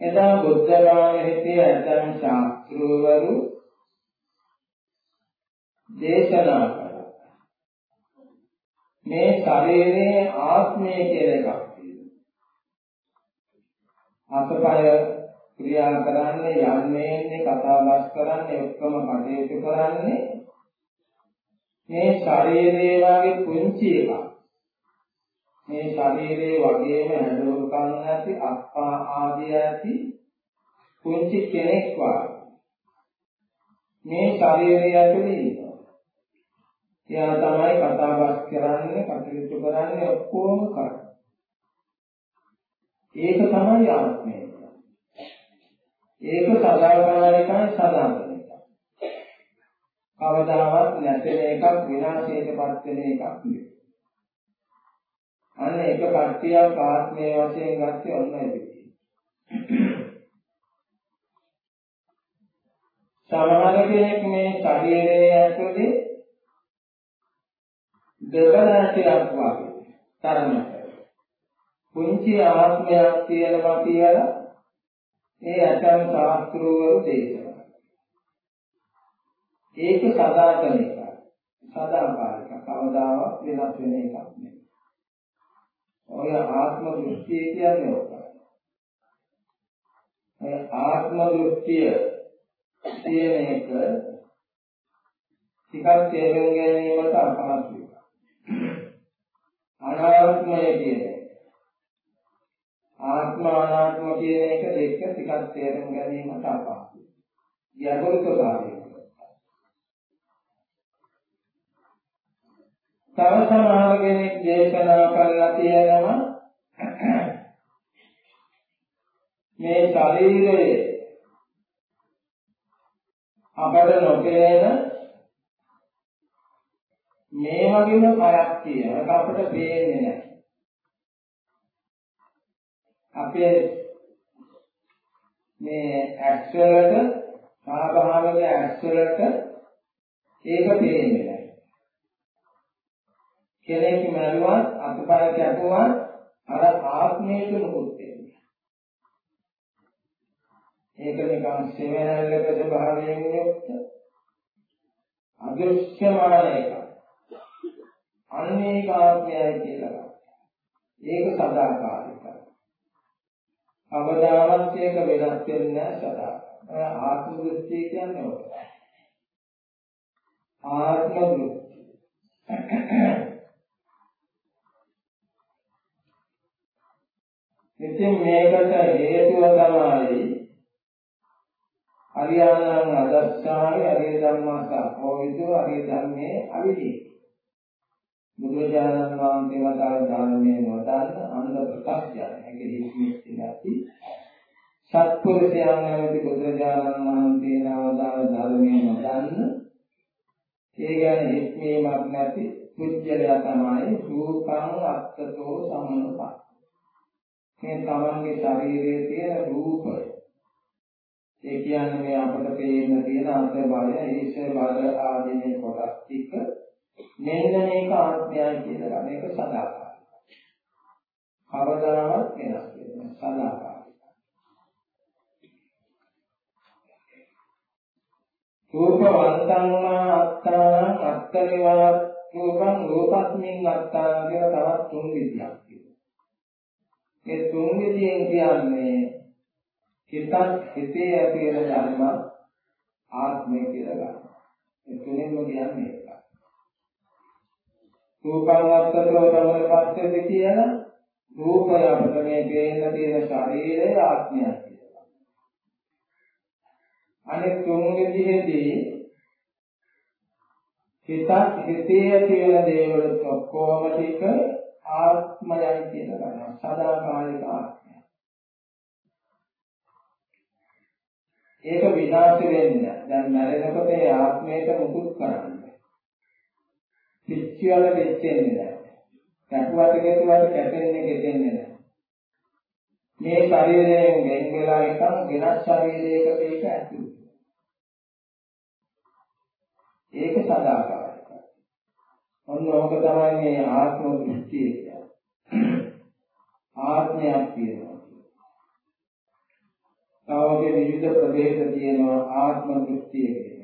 එදා බුද්ධ ගාමෙහිදී ඇතන් ශාස්ත්‍රවරු දේශනා මේ ශරීරයේ ආත්මය කියලා එකක් තියෙනවා. අතපය ක්‍රියා කරන්නේ යන්නේ ඉන්නේ කතා බස් කරන්නේ ඔක්කොම කටයුතු කරන්නේ මේ ශරීරයේ වගේ පුංචි එකක්. මේ ශරීරයේ වගේම ඇඳුම්කම් ඇති අස්පා ආදී ඇති පුංචි කෙනෙක් වගේ. මේ ශරීරය ඇතුලේ ඉන්නවා. එයා තමයි කතාබස් කරන්නේ, කටයුතු කරන්නේ ඔක්කොම කරන්නේ. ඒක තමයි ආත්මය. ඒක සදාකාලිකයි සදාතනිකයි. කවදාවත් නැතෙන එකක් විනාශයටපත් වෙන එකක් නෙවෙයි. අන්න එක කට්ටියක් ආත්මය වශයෙන් ගත්තේ ඔන්න ඒ විදිහට. සමහර කෙනෙක් මේ ශරීරයේ ඇතුලේ දෙවනාටයක් වගේ තරමට. පුංචි ආත්මයක් තියෙනවා කියලා ඒ අචාර ශාස්ත්‍රවරු දේශනා. ඒක සදාතන එක සදාකාලික කවදාවත් වෙනස් වෙන එකක් නෙවෙයි. ඔය ආත්ම දෘෂ්ටිය කියන්නේ ඔකයි මේ ආත්ම දෘෂ්ටිය කියන එක ටිකක් තේරුම් ගැනීමට අපහසුයි. අනාත්මය කියන්නේ ආත්ම අනාත්ම කියන එක දෙක ටිකක් තේරුම් ගැනීමට අපහසුයි. ගැඹුරු ස්වභාවය. තව සමහර කෙනෙක් දේශනා කරලා තියෙනවා මේ ශරීරයේ අපට නොපෙනෙන මේ වගේම කයක් තියෙනවා අපට පේන්නේ නැහැ අපේ මේ ඇක්ස් වලට සහභාගික ඇක්ස් වලට ඒක පේන්නේ නැහැ කෙනෙක් මරුවත් අතපය කැපුවත් අර ආත්මයට මුකුත් වෙන්නේ. ඒක නිකන් සෙවණල්ලක ස්වභාවයෙන් යුක්ත අදෘශ්‍යමාන එක. අනේක ආත්මයයි කියලා. ඒක සදාකාලිකයි. අවදානත් එක වෙනස් වෙන්නේ සදා. ආත්ම දෘෂ්ටි කියන්නේ ඔය. ආත්ම දෘෂ්ටි ඉතින් මේකට හේතුව තමයි අරියාණං අදස්සාරි අරිය ධම්මස්ස ඕවිදු අරිය ධම්මේ අවිදි බුදුරජාණන් වහන්සේ වදාළ ධර්මයේ නොදන්න අන්ධ ප්‍රත්‍යක්ෂයන් හැකි හිස්මිස්තිලාති සත්පුරුෂයන් නැමැති බුදුරජාණන් වහන්සේ නවදාළ ධර්මයේ නොදන්න ඒ ගැන හිස්මීමක් නැති පුජ්‍යලයා තමයි රූපං අත්තතෝ සමනුපත් මේ තමන්ගේ ශරීරයේ තියෙන රූපය. ඒ කියන්නේ මේ අපිට පේන්න තියෙන අන්ත බලය, ඊශ්ව බල ආදී මේ කොටස් ටික මෙන්න මේක ආත්මයයි කියලා මේක සදාකාලිකයි. කවදාවත් වෙනස් වෙන්නේ සදාකාලිකයි. රූපවන්තං අත්තාං අත්තනිවා රූපං රූපස්මින් අත්තාං කියලා තවත් තුන් විදියක්. මේ තුන් විදියෙන් කියන්නේ හිතත් හිතේ ඇති වෙන ධර්ම ආත්මය කියලා ගන්න. ඒ තුනෙන්ම කියන්නේ ඒක. රූපවත්තතෝ තමයි පස්සේ කියන රූපය අපිට මේ පේන තියෙන ශරීරයේ ආත්මයක් කියලා. අනෙක් තුන් විදිහේදී හිතත් හිතේ ඇති වෙන දේවල් ඔක්කොම ටික ආත්මයයි කියලා ගන්නවා සදාකාලික ආත්මය. ඒක විනාශ වෙන්නේ දැන් මැරෙනකොට ඒ ආත්මයට මුකුත් කරන්නේ. පිච්චි වල පිච්චෙන්නේ නැහැ. කැපුවට කෙරුවට කැපෙන්නේ ගෙදෙන්නේ නැහැ. මේ ශරීරයෙන් වෙන් වෙලා එකක් වෙනස් ශරීරයකට ඒක ඇතුළු. ඒක සදාකාලික ඔන්න ඕක තමයි මේ ආත්ම දෘෂ්ටිය කියන්නේ. ආත්මයක් තියෙනවා. තවගේ විවිධ ප්‍රභේද තියෙනවා ආත්ම දෘෂ්ටිය කියන්නේ.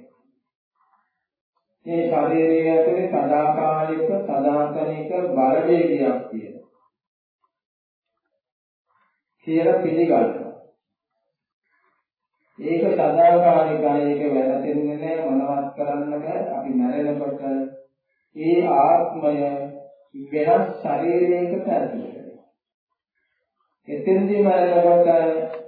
මේ ශරීරයේ ඇතුලේ සදාකාලික සදාතනික බල වේගයක් තියෙනවා. කියලා පිළිගන්නවා. ඒක සදාකාලිකයි ඒක වැරදෙන්නේ නැහැ මොනවත් කරන්න බෑ අපි මැරෙනකොට ඒ ආත්මය වෙනස් ශරීරයකට ඇතුළත් වෙනවා. එතෙන්දී මරණකොට